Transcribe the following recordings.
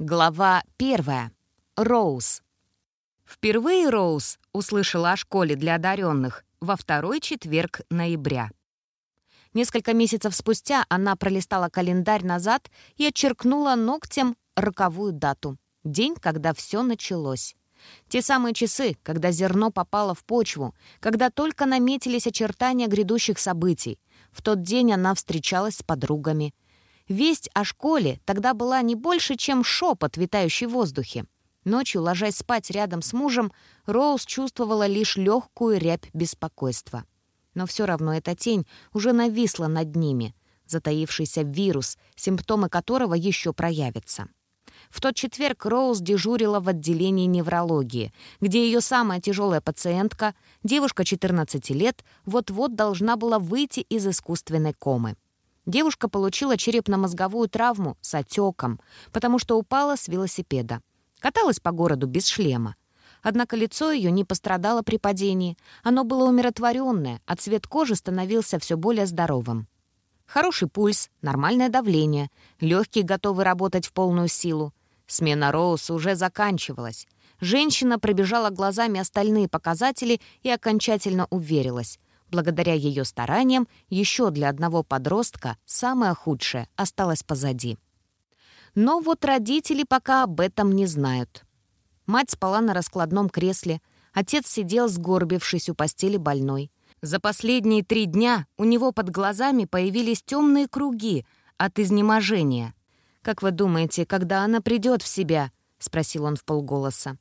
Глава первая. Роуз. Впервые Роуз услышала о школе для одаренных во второй четверг ноября. Несколько месяцев спустя она пролистала календарь назад и отчеркнула ногтем роковую дату — день, когда все началось. Те самые часы, когда зерно попало в почву, когда только наметились очертания грядущих событий. В тот день она встречалась с подругами — Весть о школе тогда была не больше, чем шепот, витающий в воздухе. Ночью, ложась спать рядом с мужем, Роуз чувствовала лишь легкую рябь беспокойства. Но все равно эта тень уже нависла над ними, затаившийся вирус, симптомы которого еще проявятся. В тот четверг Роуз дежурила в отделении неврологии, где ее самая тяжелая пациентка, девушка 14 лет, вот-вот должна была выйти из искусственной комы. Девушка получила черепно-мозговую травму с отеком, потому что упала с велосипеда. Каталась по городу без шлема. Однако лицо ее не пострадало при падении. Оно было умиротворенное, а цвет кожи становился все более здоровым. Хороший пульс, нормальное давление, легкие готовы работать в полную силу. Смена Роуз уже заканчивалась. Женщина пробежала глазами остальные показатели и окончательно уверилась. Благодаря ее стараниям еще для одного подростка самое худшее осталось позади. Но вот родители пока об этом не знают. Мать спала на раскладном кресле, отец сидел, сгорбившись у постели больной. За последние три дня у него под глазами появились темные круги от изнеможения. «Как вы думаете, когда она придет в себя?» — спросил он в полголоса.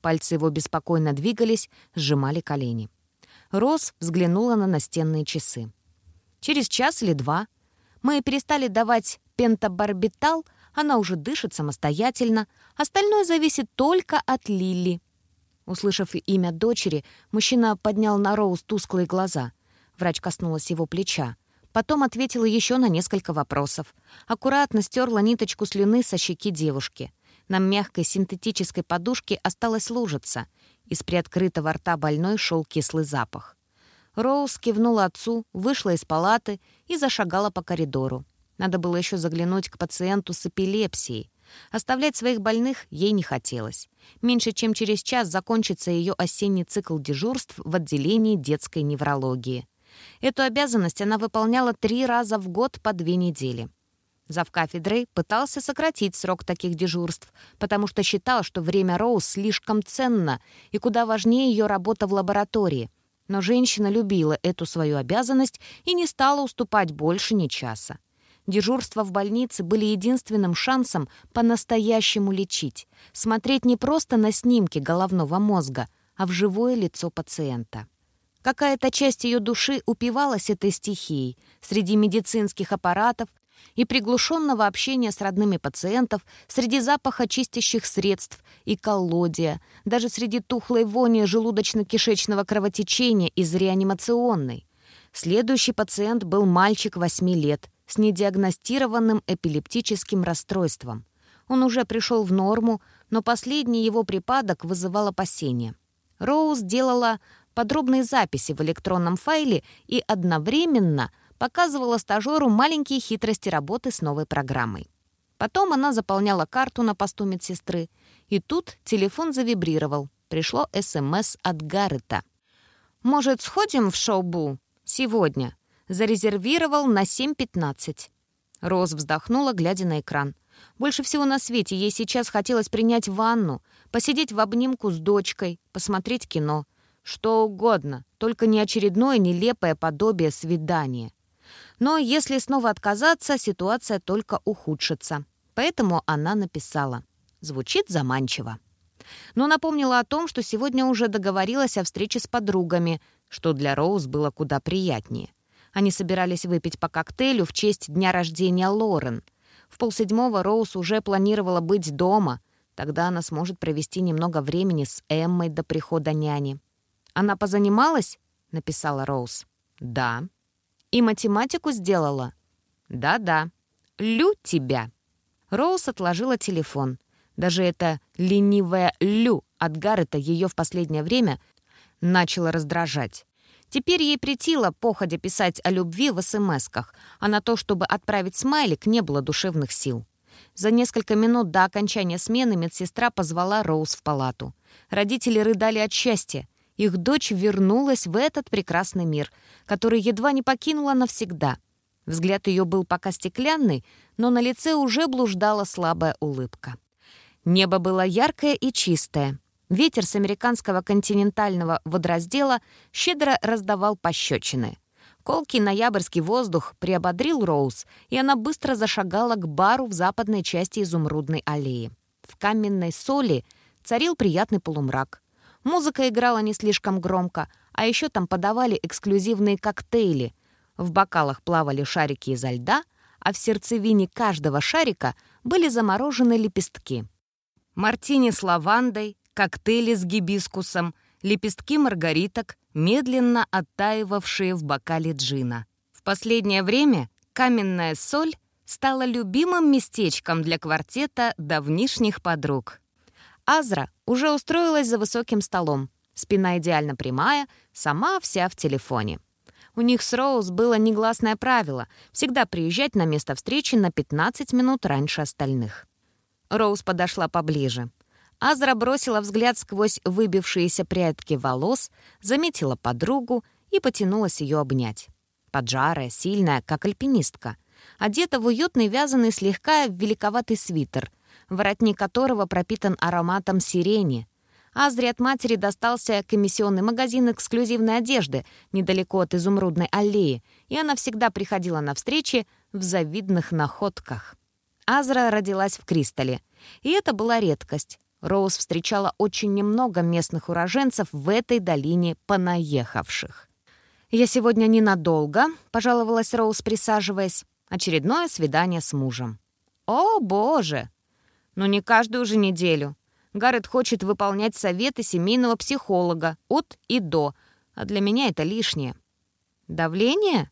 Пальцы его беспокойно двигались, сжимали колени. Рос взглянула на настенные часы. Через час или два мы перестали давать пентабарбитал, она уже дышит самостоятельно, остальное зависит только от Лили. Услышав имя дочери, мужчина поднял на Роуз тусклые глаза. Врач коснулась его плеча. Потом ответила еще на несколько вопросов. Аккуратно стерла ниточку слюны со щеки девушки. На мягкой синтетической подушке осталась лужица — из приоткрытого рта больной шел кислый запах. Роуз кивнула отцу, вышла из палаты и зашагала по коридору. Надо было еще заглянуть к пациенту с эпилепсией. Оставлять своих больных ей не хотелось. Меньше чем через час закончится ее осенний цикл дежурств в отделении детской неврологии. Эту обязанность она выполняла три раза в год по две недели. Завкафедрой пытался сократить срок таких дежурств, потому что считал, что время Роуз слишком ценно и куда важнее ее работа в лаборатории. Но женщина любила эту свою обязанность и не стала уступать больше ни часа. Дежурства в больнице были единственным шансом по-настоящему лечить, смотреть не просто на снимки головного мозга, а в живое лицо пациента. Какая-то часть ее души упивалась этой стихией. Среди медицинских аппаратов, и приглушенного общения с родными пациентов, среди запаха чистящих средств и коллодия, даже среди тухлой вони желудочно-кишечного кровотечения из реанимационной. Следующий пациент был мальчик 8 лет с недиагностированным эпилептическим расстройством. Он уже пришел в норму, но последний его припадок вызывал опасения. Роуз делала подробные записи в электронном файле и одновременно – показывала стажеру маленькие хитрости работы с новой программой. Потом она заполняла карту на посту медсестры, и тут телефон завибрировал. Пришло СМС от Гаррета. «Может, сходим в шоу-бу? Сегодня». Зарезервировал на 7.15. Роз вздохнула, глядя на экран. Больше всего на свете ей сейчас хотелось принять ванну, посидеть в обнимку с дочкой, посмотреть кино. Что угодно, только не очередное нелепое подобие свидания. Но если снова отказаться, ситуация только ухудшится. Поэтому она написала. Звучит заманчиво. Но напомнила о том, что сегодня уже договорилась о встрече с подругами, что для Роуз было куда приятнее. Они собирались выпить по коктейлю в честь дня рождения Лорен. В полседьмого Роуз уже планировала быть дома. Тогда она сможет провести немного времени с Эммой до прихода няни. «Она позанималась?» — написала Роуз. «Да», и математику сделала? Да-да. Лю тебя. Роуз отложила телефон. Даже это ленивая Лю от Гаррета ее в последнее время начала раздражать. Теперь ей притило походя писать о любви в СМСках, а на то, чтобы отправить смайлик, не было душевных сил. За несколько минут до окончания смены медсестра позвала Роуз в палату. Родители рыдали от счастья. Их дочь вернулась в этот прекрасный мир, который едва не покинула навсегда. Взгляд ее был пока стеклянный, но на лице уже блуждала слабая улыбка. Небо было яркое и чистое. Ветер с американского континентального водораздела щедро раздавал пощечины. Колкий ноябрьский воздух приободрил Роуз, и она быстро зашагала к бару в западной части Изумрудной аллеи. В каменной соли царил приятный полумрак. Музыка играла не слишком громко, а еще там подавали эксклюзивные коктейли. В бокалах плавали шарики изо льда, а в сердцевине каждого шарика были заморожены лепестки. Мартини с лавандой, коктейли с гибискусом, лепестки маргариток, медленно оттаивавшие в бокале джина. В последнее время каменная соль стала любимым местечком для квартета давнишних подруг. Азра уже устроилась за высоким столом. Спина идеально прямая, сама вся в телефоне. У них с Роуз было негласное правило — всегда приезжать на место встречи на 15 минут раньше остальных. Роуз подошла поближе. Азра бросила взгляд сквозь выбившиеся прядки волос, заметила подругу и потянулась ее обнять. Поджарая, сильная, как альпинистка. Одета в уютный вязаный слегка великоватый свитер, воротник которого пропитан ароматом сирени. Азре от матери достался комиссионный магазин эксклюзивной одежды недалеко от Изумрудной аллеи, и она всегда приходила на встречи в завидных находках. Азра родилась в Кристалле, и это была редкость. Роуз встречала очень немного местных уроженцев в этой долине понаехавших. «Я сегодня ненадолго», — пожаловалась Роуз, присаживаясь. «Очередное свидание с мужем». «О, боже!» «Ну не каждую же неделю. Гаррет хочет выполнять советы семейного психолога от и до, а для меня это лишнее». «Давление?»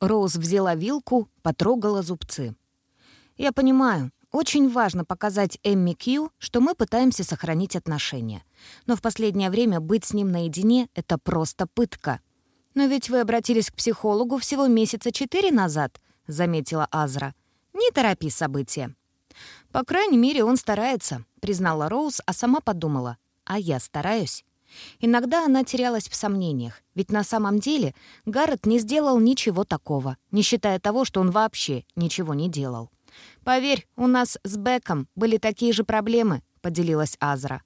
Роуз взяла вилку, потрогала зубцы. «Я понимаю, очень важно показать Эмми Кью, что мы пытаемся сохранить отношения. Но в последнее время быть с ним наедине — это просто пытка. «Но ведь вы обратились к психологу всего месяца четыре назад», — заметила Азра. «Не торопи события». «По крайней мере, он старается», — признала Роуз, а сама подумала. «А я стараюсь». Иногда она терялась в сомнениях, ведь на самом деле Гаррет не сделал ничего такого, не считая того, что он вообще ничего не делал. «Поверь, у нас с Беком были такие же проблемы», — поделилась Азра.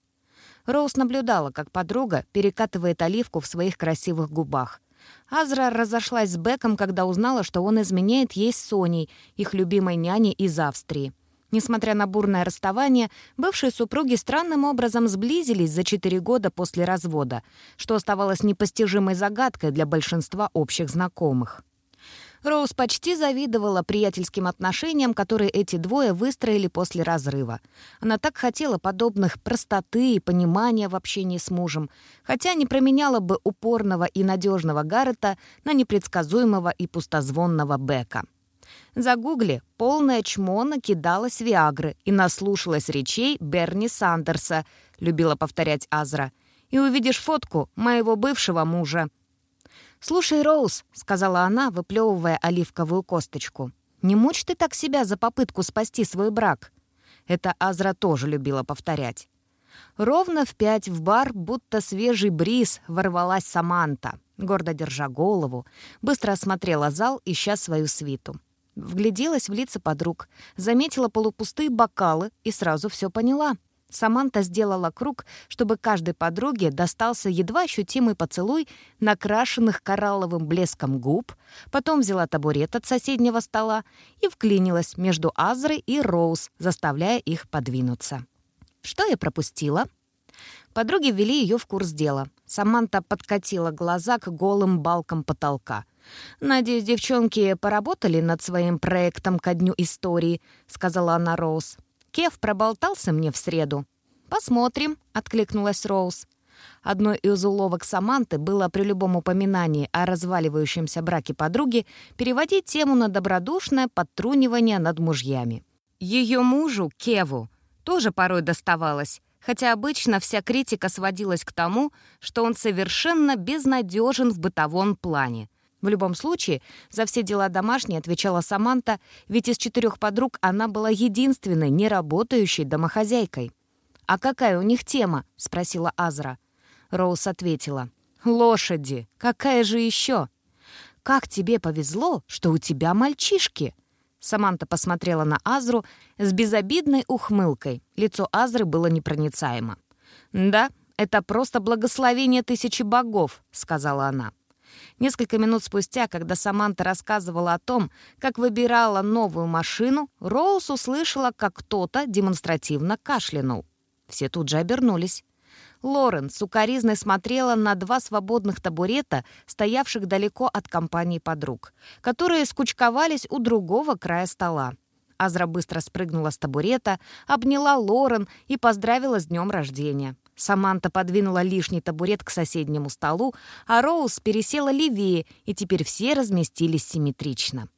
Роуз наблюдала, как подруга перекатывает оливку в своих красивых губах. Азра разошлась с Беком, когда узнала, что он изменяет ей с Соней, их любимой няней из Австрии. Несмотря на бурное расставание, бывшие супруги странным образом сблизились за четыре года после развода, что оставалось непостижимой загадкой для большинства общих знакомых. Роуз почти завидовала приятельским отношениям, которые эти двое выстроили после разрыва. Она так хотела подобных простоты и понимания в общении с мужем, хотя не променяла бы упорного и надежного Гаррета на непредсказуемого и пустозвонного Бека. За гугли полное чмо накидалась Виагры и наслушалась речей Берни Сандерса, любила повторять Азра. «И увидишь фотку моего бывшего мужа». «Слушай, Роуз», — сказала она, выплевывая оливковую косточку, «не мучь ты так себя за попытку спасти свой брак». Это Азра тоже любила повторять. Ровно в пять в бар, будто свежий бриз, ворвалась Саманта, гордо держа голову, быстро осмотрела зал, ища свою свиту. Вгляделась в лица подруг, заметила полупустые бокалы и сразу все поняла. Саманта сделала круг, чтобы каждой подруге достался едва ощутимый поцелуй накрашенных коралловым блеском губ, потом взяла табурет от соседнего стола и вклинилась между Азрой и Роуз, заставляя их подвинуться. Что я пропустила? Подруги ввели ее в курс дела. Саманта подкатила глаза к голым балкам потолка. «Надеюсь, девчонки поработали над своим проектом ко дню истории», — сказала она Роуз. Кев проболтался мне в среду. «Посмотрим», — откликнулась Роуз. Одной из уловок Саманты было при любом упоминании о разваливающемся браке подруги переводить тему на добродушное подтрунивание над мужьями. Ее мужу, Кеву, тоже порой доставалось, хотя обычно вся критика сводилась к тому, что он совершенно безнадежен в бытовом плане. В любом случае, за все дела домашние отвечала Саманта, ведь из четырех подруг она была единственной неработающей домохозяйкой. «А какая у них тема?» — спросила Азра. Роуз ответила. «Лошади! Какая же еще?» «Как тебе повезло, что у тебя мальчишки!» Саманта посмотрела на Азру с безобидной ухмылкой. Лицо Азры было непроницаемо. «Да, это просто благословение тысячи богов», — сказала она. Несколько минут спустя, когда Саманта рассказывала о том, как выбирала новую машину, Роуз услышала, как кто-то демонстративно кашлянул. Все тут же обернулись. Лорен сукоризной смотрела на два свободных табурета, стоявших далеко от компании подруг, которые скучковались у другого края стола. Азра быстро спрыгнула с табурета, обняла Лорен и поздравила с днем рождения. Саманта подвинула лишний табурет к соседнему столу, а Роуз пересела левее, и теперь все разместились симметрично.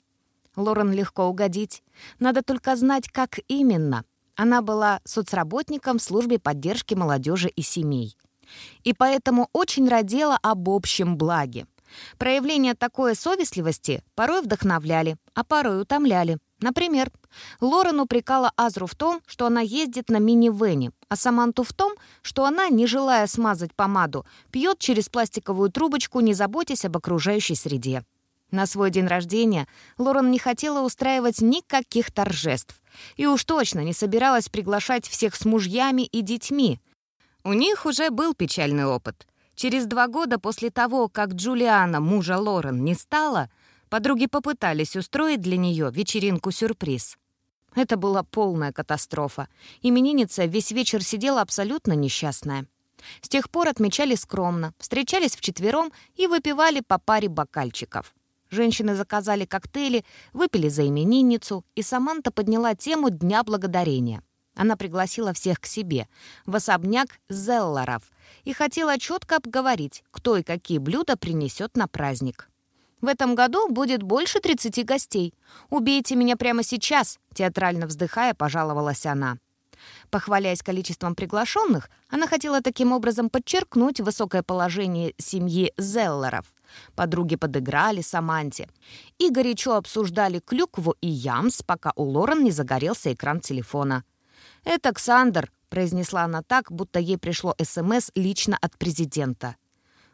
Лорен легко угодить. Надо только знать, как именно. Она была соцработником в службе поддержки молодежи и семей. И поэтому очень родила об общем благе. Проявления такой совестливости порой вдохновляли, а порой утомляли. Например, Лорен упрекала Азру в том, что она ездит на мини-вене, а Саманту в том, что она, не желая смазать помаду, пьет через пластиковую трубочку, не заботясь об окружающей среде. На свой день рождения Лорен не хотела устраивать никаких торжеств. И уж точно не собиралась приглашать всех с мужьями и детьми. У них уже был печальный опыт. Через два года после того, как Джулиана, мужа Лорен, не стала, подруги попытались устроить для нее вечеринку-сюрприз. Это была полная катастрофа. Именинница весь вечер сидела абсолютно несчастная. С тех пор отмечали скромно, встречались вчетвером и выпивали по паре бокальчиков. Женщины заказали коктейли, выпили за именинницу, и Саманта подняла тему Дня Благодарения. Она пригласила всех к себе, в особняк Зелларов, и хотела четко обговорить, кто и какие блюда принесет на праздник. «В этом году будет больше 30 гостей. Убейте меня прямо сейчас», — театрально вздыхая, пожаловалась она. Похваляясь количеством приглашенных, она хотела таким образом подчеркнуть высокое положение семьи Зеллеров. Подруги подыграли Саманте и горячо обсуждали клюкву и ямс, пока у Лорен не загорелся экран телефона. «Это Ксандр», — произнесла она так, будто ей пришло СМС лично от президента.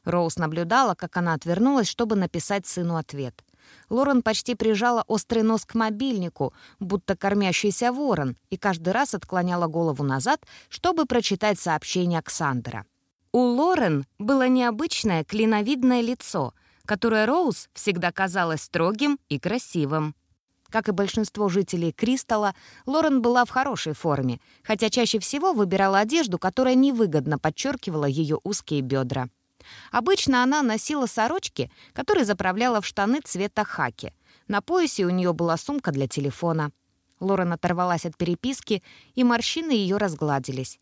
Роуз наблюдала, как она отвернулась, чтобы написать сыну ответ. Лорен почти прижала острый нос к мобильнику, будто кормящийся ворон, и каждый раз отклоняла голову назад, чтобы прочитать сообщение Оксандра. У Лорен было необычное клиновидное лицо, которое Роуз всегда казалось строгим и красивым. Как и большинство жителей Кристалла, Лорен была в хорошей форме, хотя чаще всего выбирала одежду, которая невыгодно подчеркивала ее узкие бедра. Обычно она носила сорочки, которые заправляла в штаны цвета хаки. На поясе у нее была сумка для телефона. Лорен оторвалась от переписки, и морщины ее разгладились.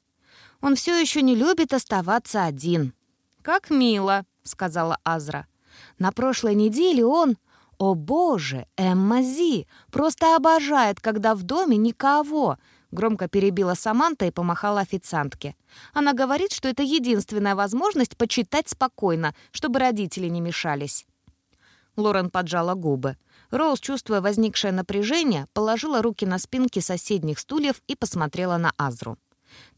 Он все еще не любит оставаться один». «Как мило», — сказала Азра. «На прошлой неделе он...» «О боже, Эмма Зи! Просто обожает, когда в доме никого!» Громко перебила Саманта и помахала официантке. Она говорит, что это единственная возможность почитать спокойно, чтобы родители не мешались. Лорен поджала губы. Роуз, чувствуя возникшее напряжение, положила руки на спинки соседних стульев и посмотрела на Азру.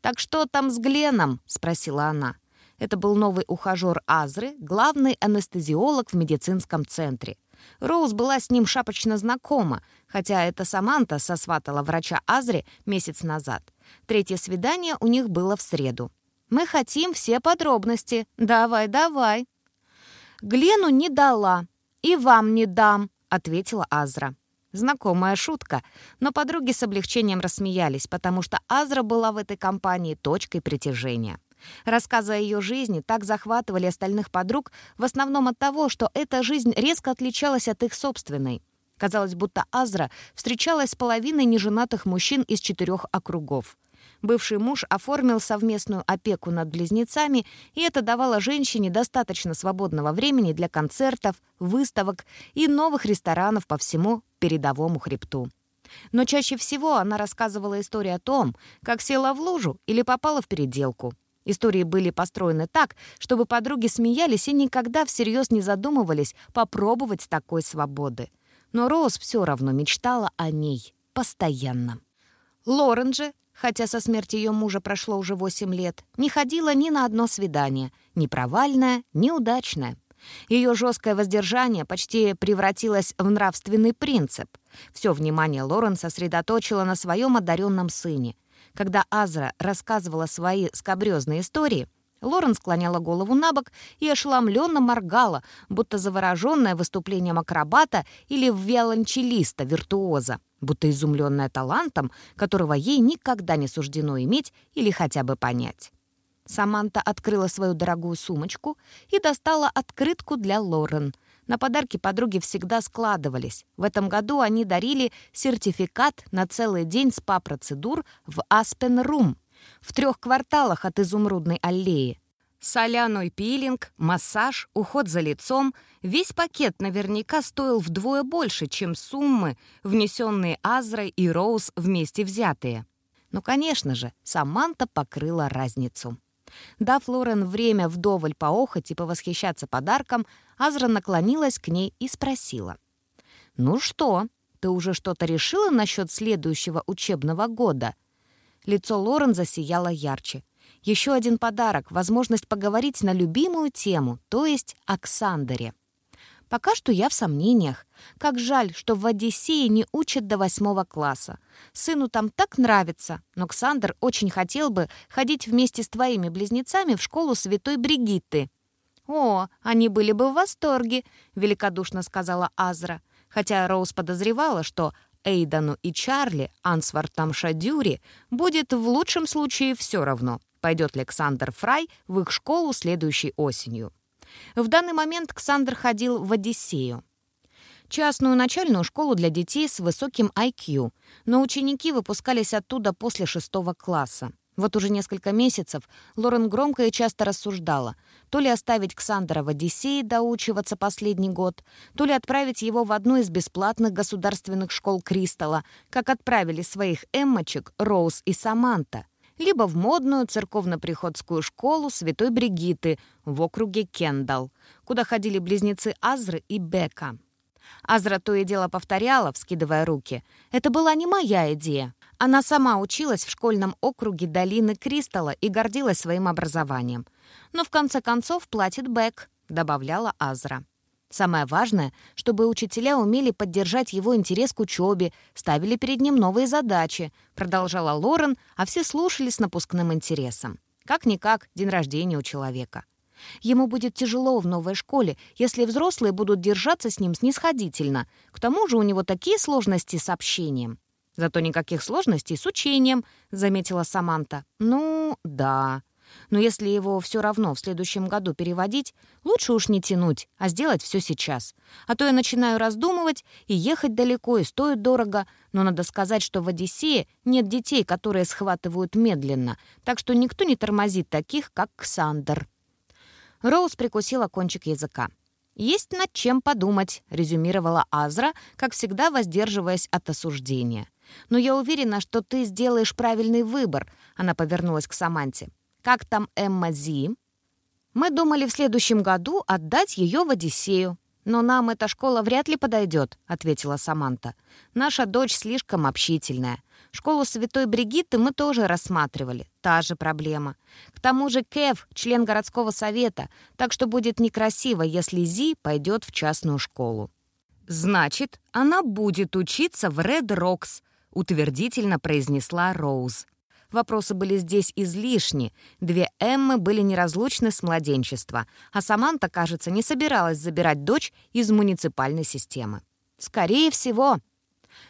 «Так что там с Гленом?» — спросила она. Это был новый ухажер Азры, главный анестезиолог в медицинском центре. Роуз была с ним шапочно знакома, хотя это Саманта сосватала врача Азри месяц назад. Третье свидание у них было в среду. «Мы хотим все подробности. Давай, давай». «Глену не дала. И вам не дам», — ответила Азра. Знакомая шутка, но подруги с облегчением рассмеялись, потому что Азра была в этой компании точкой притяжения. Рассказы о ее жизни так захватывали остальных подруг в основном от того, что эта жизнь резко отличалась от их собственной. Казалось, будто Азра встречалась с половиной неженатых мужчин из четырех округов. Бывший муж оформил совместную опеку над близнецами, и это давало женщине достаточно свободного времени для концертов, выставок и новых ресторанов по всему передовому хребту. Но чаще всего она рассказывала историю о том, как села в лужу или попала в переделку. Истории были построены так, чтобы подруги смеялись и никогда всерьез не задумывались попробовать такой свободы. Но Роуз все равно мечтала о ней постоянно. Лорен же, хотя со смерти ее мужа прошло уже 8 лет, не ходила ни на одно свидание, ни провальное, ни удачное. Ее жесткое воздержание почти превратилось в нравственный принцип. Все внимание Лорен сосредоточила на своем одаренном сыне. Когда Азра рассказывала свои скобрезные истории, Лорен склоняла голову на бок и ошеломленно моргала, будто завороженная выступлением акробата или виолончелиста-виртуоза, будто изумленная талантом, которого ей никогда не суждено иметь или хотя бы понять. Саманта открыла свою дорогую сумочку и достала открытку для Лорен. На подарки подруги всегда складывались. В этом году они дарили сертификат на целый день СПА-процедур в Аспен-Рум в трех кварталах от Изумрудной аллеи. Соляной пилинг, массаж, уход за лицом — весь пакет наверняка стоил вдвое больше, чем суммы, внесенные Азрой и Роуз вместе взятые. Ну, конечно же, Саманта покрыла разницу. Дав Лорен время вдоволь поохоть и повосхищаться подарком, Азра наклонилась к ней и спросила. «Ну что, ты уже что-то решила насчет следующего учебного года?» Лицо Лорен засияло ярче. Еще один подарок — возможность поговорить на любимую тему, то есть о Ксандере. Пока что я в сомнениях. Как жаль, что в Одиссее не учат до восьмого класса. Сыну там так нравится, но Ксандр очень хотел бы ходить вместе с твоими близнецами в школу святой Бригитты. «О, они были бы в восторге», — великодушно сказала Азра. Хотя Роуз подозревала, что Эйдану и Чарли, Ансвартам Шадюри, будет в лучшем случае все равно, пойдет ли Александр Фрай в их школу следующей осенью. В данный момент Ксандр ходил в Одиссею. Частную начальную школу для детей с высоким IQ, но ученики выпускались оттуда после шестого класса. Вот уже несколько месяцев Лорен громко и часто рассуждала, то ли оставить Ксандера в Одиссее доучиваться последний год, то ли отправить его в одну из бесплатных государственных школ Кристалла, как отправили своих эммочек Роуз и Саманта либо в модную церковно-приходскую школу Святой Бригиты в округе Кендалл, куда ходили близнецы Азры и Бека. Азра то и дело повторяла, вскидывая руки. «Это была не моя идея. Она сама училась в школьном округе долины Кристалла и гордилась своим образованием. Но в конце концов платит Бек», — добавляла Азра. Самое важное, чтобы учителя умели поддержать его интерес к учебе, ставили перед ним новые задачи, продолжала Лорен, а все слушали с напускным интересом. Как-никак, день рождения у человека. Ему будет тяжело в новой школе, если взрослые будут держаться с ним снисходительно. К тому же у него такие сложности с общением. Зато никаких сложностей с учением, заметила Саманта. Ну, да. Но если его все равно в следующем году переводить, лучше уж не тянуть, а сделать все сейчас. А то я начинаю раздумывать, и ехать далеко, и стоит дорого. Но надо сказать, что в Одиссее нет детей, которые схватывают медленно, так что никто не тормозит таких, как Ксандр. Роуз прикусила кончик языка. «Есть над чем подумать», — резюмировала Азра, как всегда воздерживаясь от осуждения. «Но я уверена, что ты сделаешь правильный выбор», — она повернулась к Саманте. Как там Эмма Зи? Мы думали в следующем году отдать ее в Одиссею. «Но нам эта школа вряд ли подойдет», — ответила Саманта. «Наша дочь слишком общительная. Школу Святой Бригитты мы тоже рассматривали. Та же проблема. К тому же Кев — член городского совета, так что будет некрасиво, если Зи пойдет в частную школу». «Значит, она будет учиться в Ред Рокс», — утвердительно произнесла Роуз. Вопросы были здесь излишни. Две Эммы были неразлучны с младенчества, а Саманта, кажется, не собиралась забирать дочь из муниципальной системы. «Скорее всего»,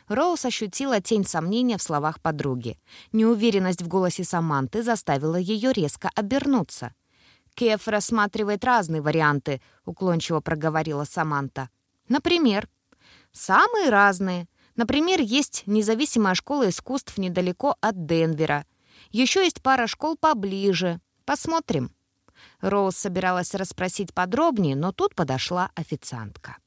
Роуз ощутила тень сомнения в словах подруги. Неуверенность в голосе Саманты заставила ее резко обернуться. «Кеф рассматривает разные варианты», — уклончиво проговорила Саманта. «Например?» «Самые разные. Например, есть независимая школа искусств недалеко от Денвера. Еще есть пара школ поближе. Посмотрим». Роуз собиралась расспросить подробнее, но тут подошла официантка.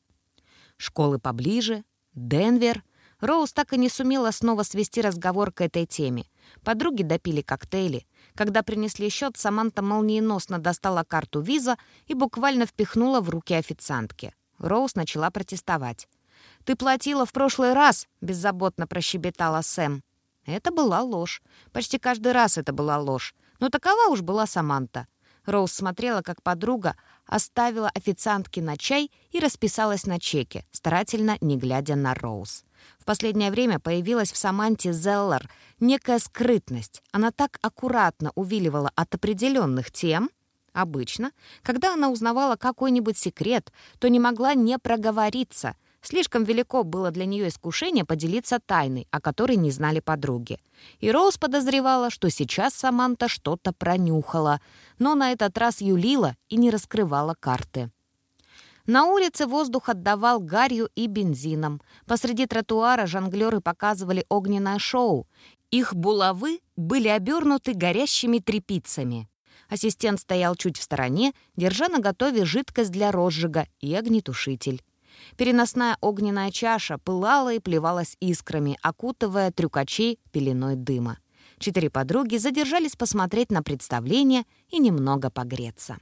Школы поближе, Денвер. Роуз так и не сумела снова свести разговор к этой теме. Подруги допили коктейли. Когда принесли счет, Саманта молниеносно достала карту виза и буквально впихнула в руки официантки. Роуз начала протестовать. «Ты платила в прошлый раз», — беззаботно прощебетала Сэм. Это была ложь. Почти каждый раз это была ложь. Но такова уж была Саманта. Роуз смотрела, как подруга оставила официантки на чай и расписалась на чеке, старательно не глядя на Роуз. В последнее время появилась в Саманте Зеллар некая скрытность. Она так аккуратно увиливала от определенных тем, Обычно, когда она узнавала какой-нибудь секрет, то не могла не проговориться — Слишком велико было для нее искушение поделиться тайной, о которой не знали подруги. И Роуз подозревала, что сейчас Саманта что-то пронюхала, но на этот раз юлила и не раскрывала карты. На улице воздух отдавал гарью и бензином. Посреди тротуара жонглеры показывали огненное шоу. Их булавы были обернуты горящими трепицами. Ассистент стоял чуть в стороне, держа на готове жидкость для розжига и огнетушитель. Переносная огненная чаша пылала и плевалась искрами, окутывая трюкачей пеленой дыма. Четыре подруги задержались посмотреть на представление и немного погреться.